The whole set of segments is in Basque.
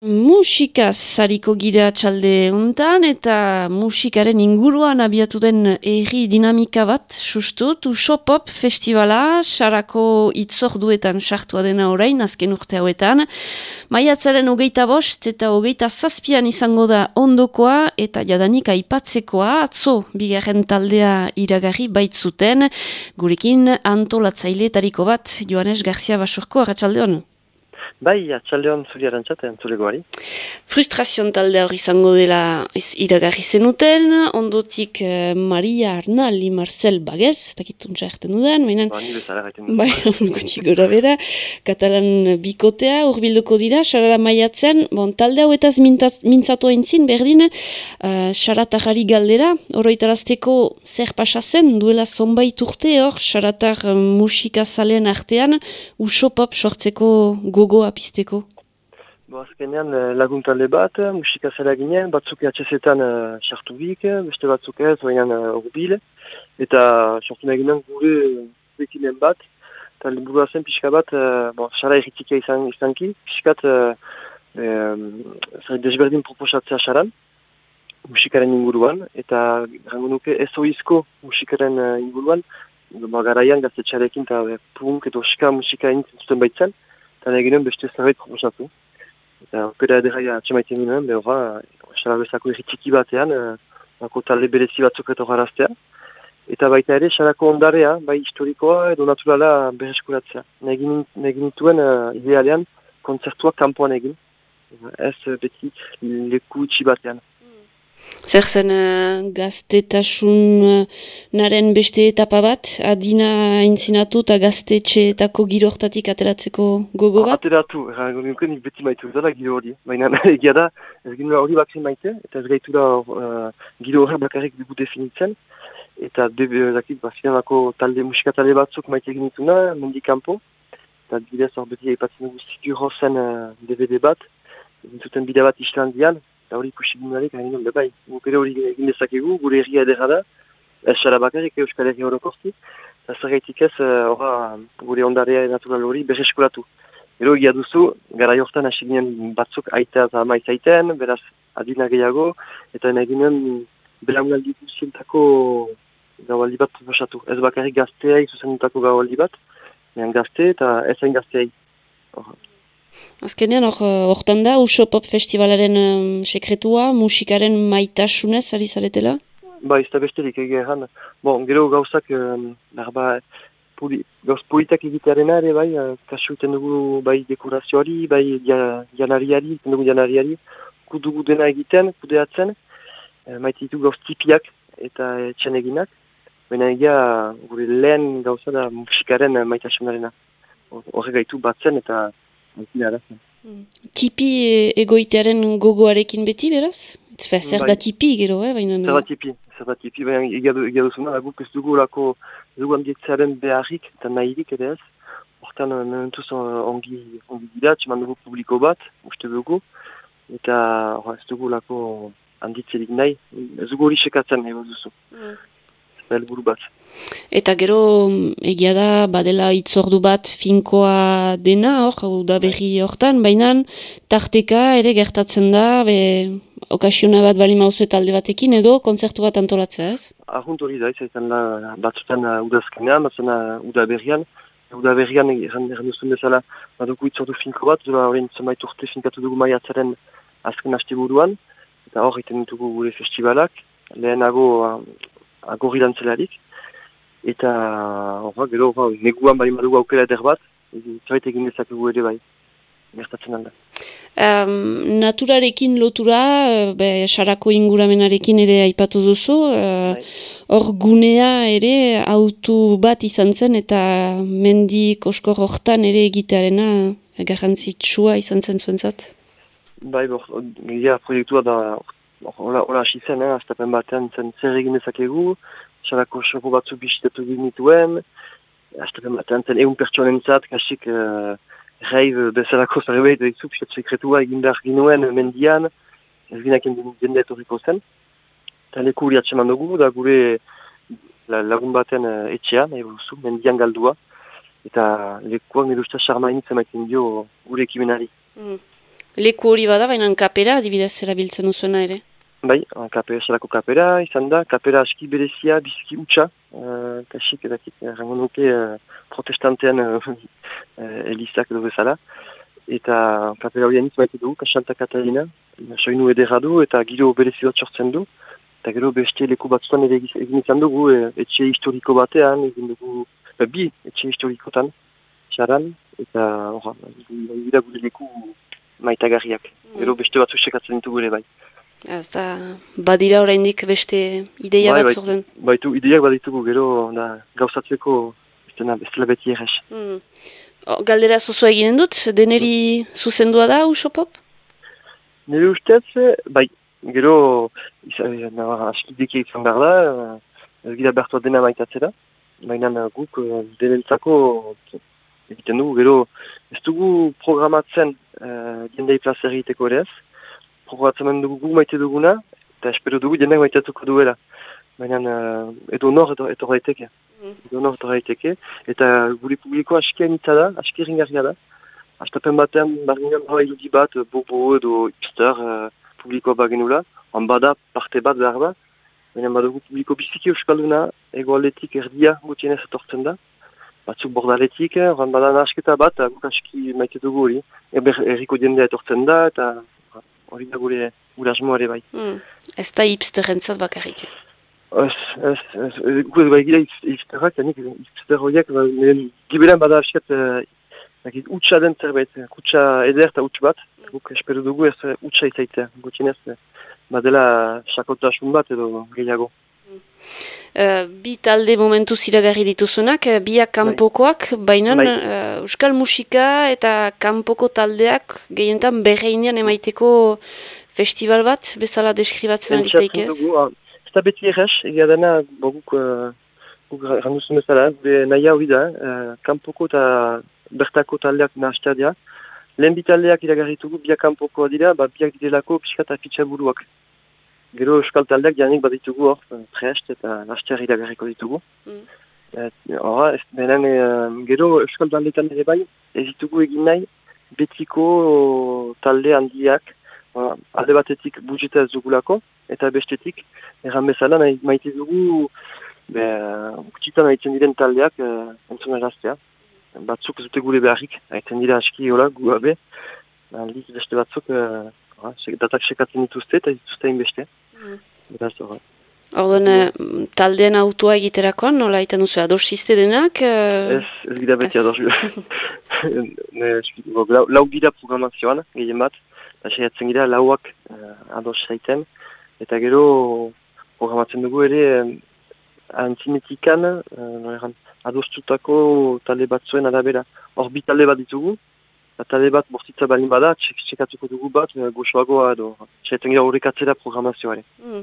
Musikaz zariko gira txalde untan eta musikaren inguruan abiatu den erri dinamika bat sustut, Usopop festivala, sarako itzorduetan sartua dena orain, azken urte hauetan. Maiatzaren hogeita bost eta hogeita zazpian izango da ondokoa eta jadanik aipatzekoa, atzo bigarren taldea iragarri baitzuten, gurekin antolatzailetariko bat, Joanes Garzia Basurko, arratsalde honu. Bai, atxaldeon zuri arantzaten, zure goari. Frustrazion talde hori izango dela iragarri zenuten, ondotik uh, Maria Arnali Marcel Bagez, takituntza erten dudan, mainan... Ba, nire zara gaiten Bai, gutxi gora bera, katalan bikotea, urbilduko dira, xarara maiatzen, bon, talde hau eta mintzatu aintzin, berdin, uh, xaratarari galdera, oroitarazteko zer pasazen, duela zonbait urte hor, xaratar uh, musika zalean artean, usopop sortzeko gogoa pizteko? Bo, azkenean eh, laguntalde bat, musika zela ginen, batzuk atxezetan uh, sartu bik, beste batzuk ez, baina uh, eta sortu nahi ginen gure bekinen bat, eta liburua zen pixka bat, uh, bon, xara erritikia izan, izanki, pixkat uh, um, desberdin proposatzea xaran, musikaren inguruan, eta rango nuke ez oizko musikaren uh, inguruan, garaian gaztetxarekin eta punk edo ska musika zuten baitzen, eta nahi beste zerbait proposatu. Eta opera edera atxemaiten ginen, behorra, esala bezako erritiki batean, bako talde berezi batzuk eto garaztea. Eta baita ere, salako ondarea, bai historikoa edo naturala bereskuratzea. Negin nituen uh, idealean, konzertuak kanpoan egin. Ez beti leku itxi batean. Zer zen uh, gaztetasun uh, naren beste etapa bat, adina intzinatu eta gaztetxeetako giro ateratzeko gogo bat? Ateratu, errango nintzen beti maitu dela giro hori. Baina egia da, ez gino hori bakzen maite, eta ez gaitu da uh, giro horre bakarrik dugu definitzen. Eta dakit, ba, musika talde batzuk maite egin dituna, mendikampo. Eta bidez hor beti aipatzen dugu zen uh, DVD bat, zuten bide bat Islandian, eta hori ikusi gunarek, hain non, bai, guk hori egin dezakegu, gure erria edera da, ez xara bakarrik, euskal herri horokorti, eta zergaitik ez, uh, gure ondarea natural hori berreskuratu. Ero egia duzu, gara jortan hasi ginen batzuk aita eta maiz aiten, beraz adina gehiago, eta eginen belaunaldi guzientako gaualdi bat proposatu. Ez bakarrik gazteai zuzendutako gaualdi bat, gazte eta ez hain gazteai. Azkenean, horretan da, Uso Pop Festivalaren um, sekretua, musikaren maitasunez, ari zaretela? Ba, ez da besterik egeran. Bon, gero gauzak, um, berba, poli, gauz politak egitearen ere, bai, uh, kasu dugu, bai, dekorazioari, bai, janariari, iten dugu janariari, kudugu dena egiten, kudeatzen, uh, maite ditu gauz tipiak eta etxen eginak, baina egia, gure lehen gauza da musikaren maitasunarena. Horre gaitu batzen eta Hmm. Tipi e, egoitearen gogoarekin beti, beraz? Zer da bai. tipi, gero, eh? Baina, zer da tipi, zer da tipi, baina egia duzuna, guk ez dugu lako, dugu handietzearen beharrik eta nahirik ere ez. Hortan, mementuz ongi, ongi dira, txeman dugu publiko bat, uste dugu, eta ez dugu lako handitzerik nahi, ez dugu hori sekatzen nahi duzu. Mm helburu bat. Eta gero egia da badela itzordu bat finkoa dena hor, da berri hortan, baina tarteka ere gertatzen da, be, okasiona bat bali mauzu eta alde batekin edo konzertu bat antolatzea ez? Ahunt hori da, izan da batzutan uh, udazkenean, batzutan uh, uda berrian, uda berrian egan duzun bezala badugu itzordu finko bat, zela horrein zemait urte finkatu dugu maiatzaren azken haste buruan, eta hor iten ditugu gure festivalak, lehenago uh, agorri dantzelarik. Eta, horra, gero, horra, neguan bali madugu aukera eder bat, zerbait egin dezakegu ere bai, gertatzen alda. Um, naturarekin lotura, eh, be, sarako inguramenarekin ere aipatu duzu, eh, hor uh, gunea ere autu bat izan zen eta mendi koskor hortan ere egitearena eh, garrantzitsua izan zen zuen zat? Bai, bor, proiektua da Hola, hola, hasi zen, eh, aztapen batean zen zer egin ezakegu, xalako xoko batzu bisitetu ginituen, aztapen batean zen egun pertsonen zat, kasik uh, reiv bezalako zerbait, egizu, pisat sekretua egin behar ginuen mendian, ez ginak jende etorriko zen. Eta leku hori atseman dugu, da gure la, lagun baten uh, etxean, eguzu, mendian galdua, eta lekuak nire usta charma initzen dio gure ekimenari. Mm. Leku hori bada, baina kapera, adibidez, erabiltzen duzuena ere? Bai, kapera, salako kapera, izan da, kapera aski berezia, biziki utxa, uh, kasik edakit, rango nuke uh, protestantean uh, elizak edo bezala, eta kapera hori aniz baite dugu, kasanta Katarina, soinu edera du eta giro berezi bat sortzen du, eta gero beste leku batzutan ere egin izan dugu, e, etxe historiko batean, egin dugu, e, bi etxe historikotan, txaran, eta horra, egin dira gure leku maitagarriak. Mm. Gero beste batzu sekatzen ditugu ere bai. Ez da, badira oraindik beste ideia bai, bat zurden? Baitu, ideiak baditugu, gero da, gauzatzeko bestela beti errez. Mm. Galdera zuzu eginen dut, deneri zuzendua da, usopop? Nire ustez, bai, Gero, askideki izan behar da, ez gira bertua dena maitatzera, baina guk denentzako egiten dugu, gero ez dugu programatzen uh, jendei plaza egiteko ere ez, programatzen dugu gu maite duguna, eta espero dugu jendeak maitatuko duela. Baina uh, edo nor edo gaiteke. Mm. Edo nor edo gaiteke. Eta gure publiko aski anitza da, aski ringarria da. Astapen batean, barginan hau bat, bobo edo hipster, uh, publikoa bagenula, han bada parte bat behar da, baina badugu publiko biziki euskalduna, ego aletik erdia gutienez etortzen da, batzuk bordaletik, han bada nasketa bat, guk aski maite dugu hori, eber erriko jendea etortzen da, eta hori da gure urasmoa ere bai. Mm. Ez da hipsteren zaz bakarrik? Ez, ez, ez, gure bai gira hipsterak, janik hipster horiek, gibelan bada asket, utxa den zerbait, utxa eder eta utx bat, guk espero dugu ez eh, utxa izaitea, gutxinez, eh, badela sakotasun bat edo gehiago. Uh, bi talde momentu ziragarri dituzunak, biak kanpokoak, baina bai. euskal musika eta kanpoko taldeak gehientan berreinean emaiteko festival bat, bezala deskribatzen aliteik ez? Ah, ez da beti errez, egia dena, guk, uh, randuzun bezala, nahi hau da, uh, kanpoko eta bertako taldeak nahaztea Lehen bitaldeak iragarritugu biak kanpokoa dira, ba, biak direlako pixka eta fitxa buruak. Gero euskal taldeak janik baditugu hor, prest eta lastear iragarriko ditugu. Mm. Hora, benen, e, gero euskal taldeetan ere bai, ez ditugu egin nahi, betiko talde handiak, ba, alde batetik budjeta ez dugulako, eta bestetik, erran bezala, nahi, maite dugu, be, gutxitan haitzen diren taldeak, e, entzun eraztea batzuk ez dute gure beharrik, haiten dira aski hola, gu aldiz beste batzuk, uh, datak sekatzen dituzte eta dituzte inbeste. Mm. Beraz, Orduan, uh, taldean autoa egiterakoan, nola egiten duzu, ador ziste denak? Uh... Ez, ez gira beti ador lau, lau gira programazioan, gehien bat, eta segatzen gira lauak uh, ador zaiten, eta gero programatzen dugu ere, um, antzinetikan, uh, adostutako talde batzuen arabera. Hor bi talde bat ditugu, eta talde bat bortitza balin bada, txekatuko dugu bat, eh, goxoagoa edo, txetan gira horrekatzera programazioare. Mm.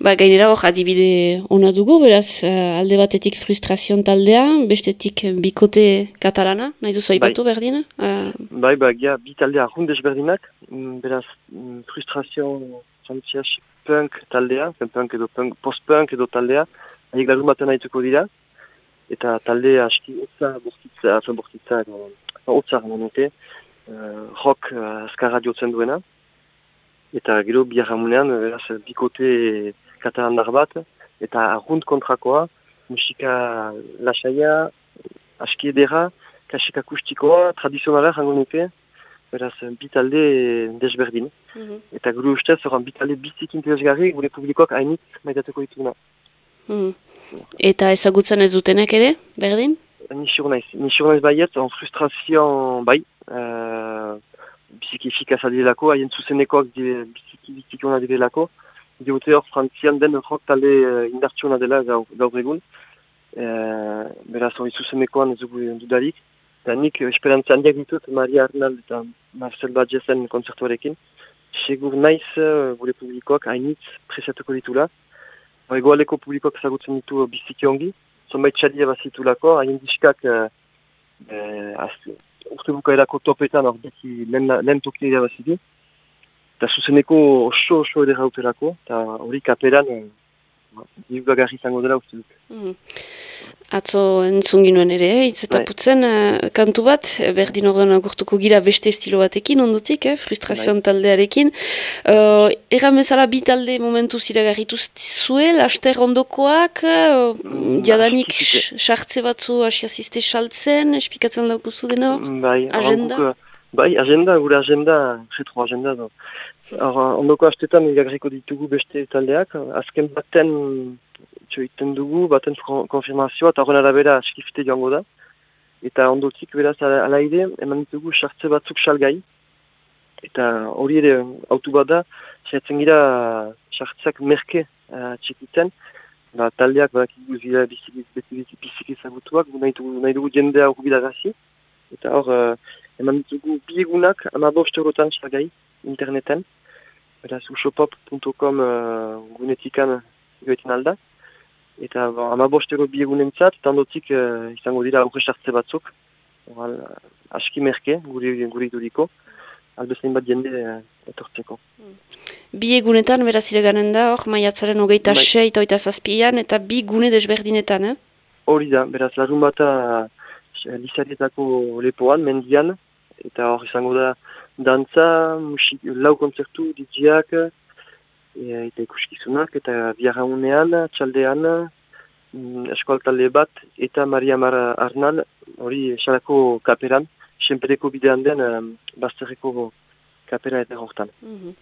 Ba, gainera hor adibide ona dugu, beraz, uh, alde batetik frustrazion taldea, bestetik bikote katalana, nahi duzu aipatu bai. berdina? Uh... Bai, ba, gira, bi taldea rundez berdinak, mm, beraz, mm, frustrazion, frantzias, punk taldea, punk edo punk, post-punk edo taldea, haiek lagun baten haituko dira, eta talde aski otza bortitza, afen bortitza, otza gana nuke, uh, rock uh, azkarra diotzen duena, eta gero biarramunean, beraz, bikote katalandar bat, eta arrunt kontrakoa, musika lasaia, aski edera, kasik akustikoa, tradizionala jango nuke, beraz, bitalde desberdin. Mm -hmm. Eta gure ustez, oran bitalde bizik interesgarri, gure publikoak hainit maitatuko dituna. Mm Eta ezagutzen ez dutenek ere, berdin? Nisur naiz, nisur naiz baiet, on frustrazion bai, biziki efikaz adirelako, haien zuzenekoak biziki biziki hona adirelako, diote hor frantzian den rok talde indartsuena dela gaur egun, uh, beraz hori zuzenekoan ez dugu dudarik, eta nik esperantza handiak ditut Maria Arnald eta Marcel Badjezen konzertuarekin, segur naiz gure publikoak hainitz ditula, publikoak ditu biziki ongi, zonbait txadia bazitu lako, haien diskak uh, uh, urte buka erako topetan hor beti lehen toki ere bazitu. Eta zuzeneko oso oso edera utelako, eta hori kaperan uh, diugagarri izango dela uste dut. Mm. Atzo entzun ginuen ere, hitz eta Bai. putzen eh, kantu bat, eh, berdin horren agurtuko gira beste estilo batekin ondotik, eh, frustrazioan taldearekin. Uh, Egan bezala bi talde momentu ziragarritu zue, laster ondokoak, uh, Mm, jadanik sartze batzu asiaziste saltzen, espikatzen daukuzu dena hor? Bai, hor Agenda? guk, eh, bai, agenda, gure agenda, retro agenda. Hor, ondoko astetan iragarriko ditugu beste taldeak, azken baten txoiten dugu, baten konfirmazioa, eta horren arabera skifte joango da. Eta ondotik, beraz, ala ala ere, eman ditugu sartze batzuk salgai. Eta hori ere, autu bat da, saiatzen gira sartzeak merke uh, txekiten, ba, taldeak badakigu zira bizik, bizik, bizik ezagutuak, gu nahi dugu, nahi dugu jendea urbilarazi. Eta hor, uh, eman ditugu bi egunak, amabost eurotan salgai, interneten. Beraz, usopop.com uh, gunetikan joetin alda. Eta ba, amabost euro bi egunentzat, eta ondotik uh, izango dira aurre sartze batzuk. Oral, aski merke, guri, guri duriko. Albezain bat jende uh, etortzeko. Bi egunetan beraz iraganen da, hor maiatzaren hogeita Bai. sei eta hogeita zazpian, eta bi gune desberdinetan, eh? Hori da, beraz, larun bata uh, Lizarietako lepoan, mendian, eta hor izango da dantza, musik, lau kontzertu, DJak, e, eta ikuskizunak, eta biarraunean, txaldean, mm, eskual talde bat, eta Maria Mara Arnal, hori esalako kaperan, senpereko bidean den, um, bazterreko kapera eta hortan. Mhm.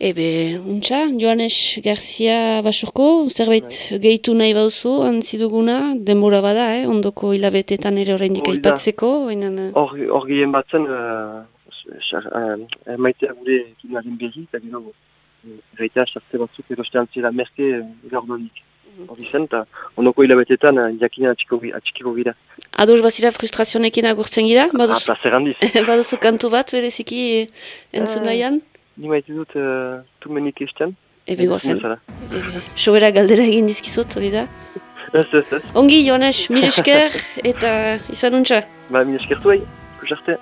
Ebe, untxa, Joanes Garcia Basurko, zerbait gehitu nahi bauzu, antziduguna, denbora bada, eh? ondoko hilabetetan ere oraindik aipatzeko, eh, Hor hor gehien batzen, uh, xar- uh, maitea gure kinaren berri, eta gero, gaitea sartze batzuk erostean zela merke gaurdonik. Hori zen, eta ondoko hilabetetan jakina gi- atxikiko gira. Ados bazira frustrazionekin agurtzen gira, Ah, baduzu, placer handiz. baduzu kantu bat, bereziki eh, entzun Eh. nahian? Ni maite dut uh, tumenik estean. Ebe ebe, sobera galdera egin dizkizut, hori da. Ez, ez, ez. Ongi, Joanes, mil esker, eta izan untxa. Ba, mi eskertu bai. Kusarte.